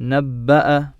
نبأ